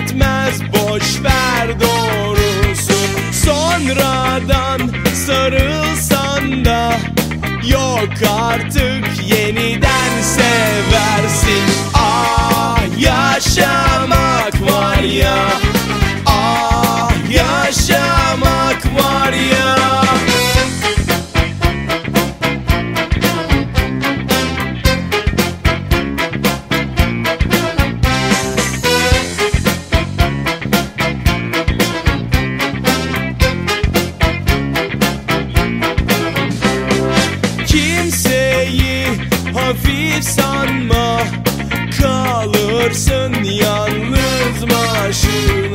etmez boş ver doğrusu. Sonradan sarılsan da yok artık yeni hafif sanma Kalırsın yalnız başına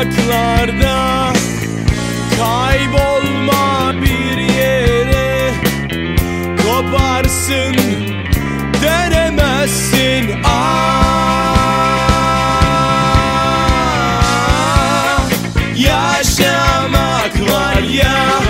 uzaklarda Kaybolma bir yere Koparsın dönemezsin Ah Yaşamak var ya